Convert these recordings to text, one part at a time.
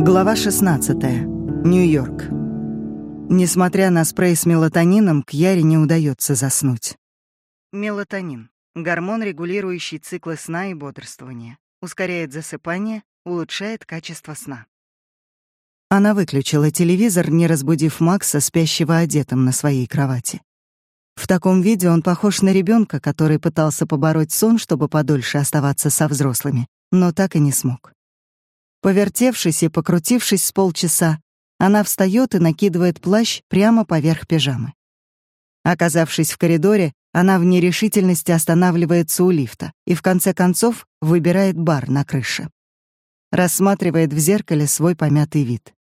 Глава 16. Нью-Йорк. Несмотря на спрей с мелатонином, Кьяре не удается заснуть. Мелатонин — гормон, регулирующий циклы сна и бодрствования. Ускоряет засыпание, улучшает качество сна. Она выключила телевизор, не разбудив Макса, спящего одетым на своей кровати. В таком виде он похож на ребенка, который пытался побороть сон, чтобы подольше оставаться со взрослыми, но так и не смог. Повертевшись и покрутившись с полчаса, она встает и накидывает плащ прямо поверх пижамы. Оказавшись в коридоре, она в нерешительности останавливается у лифта и в конце концов выбирает бар на крыше. Рассматривает в зеркале свой помятый вид.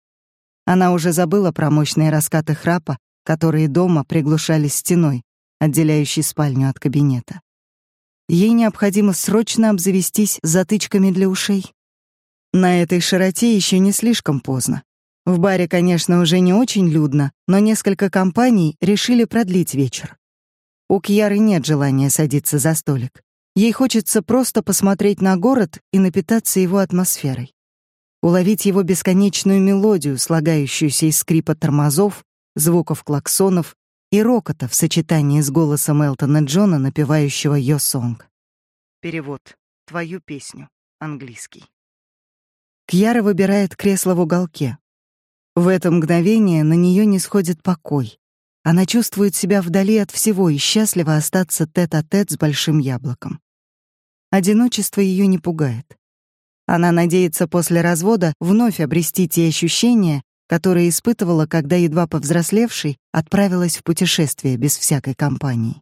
Она уже забыла про мощные раскаты храпа, которые дома приглушались стеной, отделяющей спальню от кабинета. Ей необходимо срочно обзавестись затычками для ушей. На этой широте еще не слишком поздно. В баре, конечно, уже не очень людно, но несколько компаний решили продлить вечер. У Кьяры нет желания садиться за столик. Ей хочется просто посмотреть на город и напитаться его атмосферой. Уловить его бесконечную мелодию, слагающуюся из скрипа тормозов, звуков клаксонов и рокота в сочетании с голосом Элтона Джона, напевающего «Yo Song». Перевод. Твою песню. Английский. Кьяра выбирает кресло в уголке. В это мгновение на нее не сходит покой. Она чувствует себя вдали от всего и счастлива остаться тет-а-тет -тет с большим яблоком. Одиночество ее не пугает. Она надеется после развода вновь обрести те ощущения, которые испытывала, когда едва повзрослевшей отправилась в путешествие без всякой компании.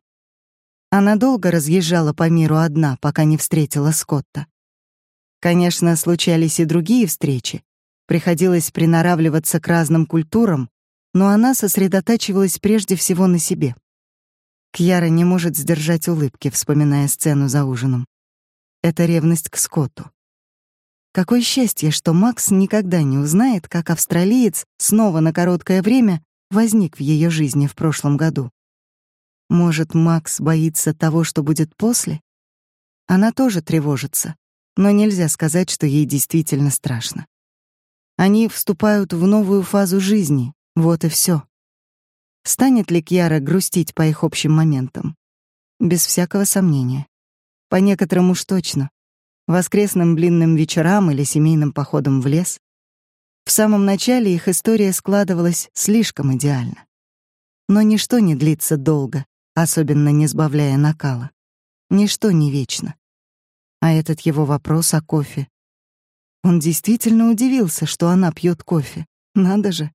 Она долго разъезжала по миру одна, пока не встретила Скотта. Конечно, случались и другие встречи. Приходилось приноравливаться к разным культурам, но она сосредотачивалась прежде всего на себе. Кьяра не может сдержать улыбки, вспоминая сцену за ужином. Это ревность к Скотту. Какое счастье, что Макс никогда не узнает, как австралиец снова на короткое время возник в ее жизни в прошлом году. Может, Макс боится того, что будет после? Она тоже тревожится, но нельзя сказать, что ей действительно страшно. Они вступают в новую фазу жизни, вот и все. Станет ли Кьяра грустить по их общим моментам? Без всякого сомнения. По некоторым уж точно. Воскресным блинным вечерам или семейным походам в лес. В самом начале их история складывалась слишком идеально. Но ничто не длится долго, особенно не сбавляя накала. Ничто не вечно. А этот его вопрос о кофе. Он действительно удивился, что она пьет кофе. Надо же.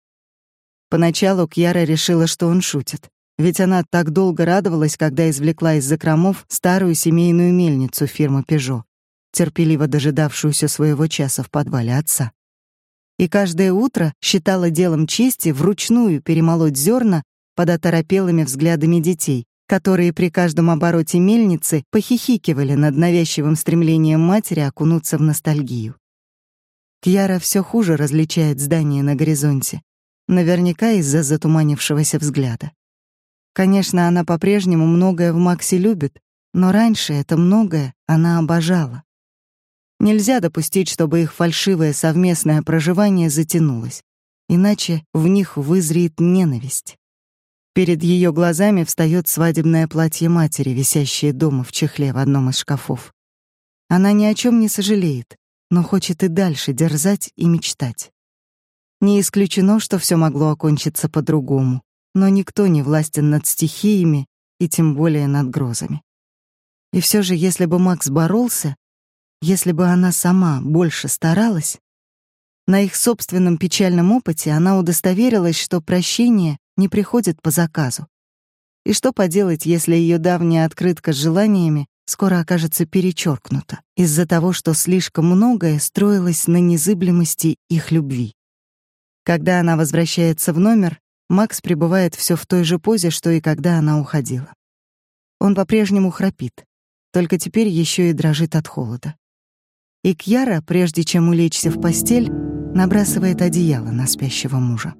Поначалу Кьяра решила, что он шутит. Ведь она так долго радовалась, когда извлекла из закромов старую семейную мельницу фирмы «Пежо», терпеливо дожидавшуюся своего часа в подвале отца. И каждое утро считала делом чести вручную перемолоть зерна под оторопелыми взглядами детей, которые при каждом обороте мельницы похихикивали над навязчивым стремлением матери окунуться в ностальгию. Кьяра все хуже различает здания на горизонте, наверняка из-за затуманившегося взгляда. Конечно, она по-прежнему многое в Максе любит, но раньше это многое она обожала. Нельзя допустить, чтобы их фальшивое совместное проживание затянулось, иначе в них вызреет ненависть. Перед ее глазами встает свадебное платье матери, висящее дома в чехле в одном из шкафов. Она ни о чем не сожалеет, но хочет и дальше дерзать и мечтать. Не исключено, что все могло окончиться по-другому, но никто не властен над стихиями и тем более над грозами. И все же, если бы Макс боролся, если бы она сама больше старалась, на их собственном печальном опыте она удостоверилась, что прощение не приходит по заказу. И что поделать, если ее давняя открытка с желаниями скоро окажется перечеркнута из-за того, что слишком многое строилось на незыблемости их любви. Когда она возвращается в номер, Макс пребывает все в той же позе, что и когда она уходила. Он по-прежнему храпит, только теперь еще и дрожит от холода. И Кьяра, прежде чем улечься в постель, набрасывает одеяло на спящего мужа.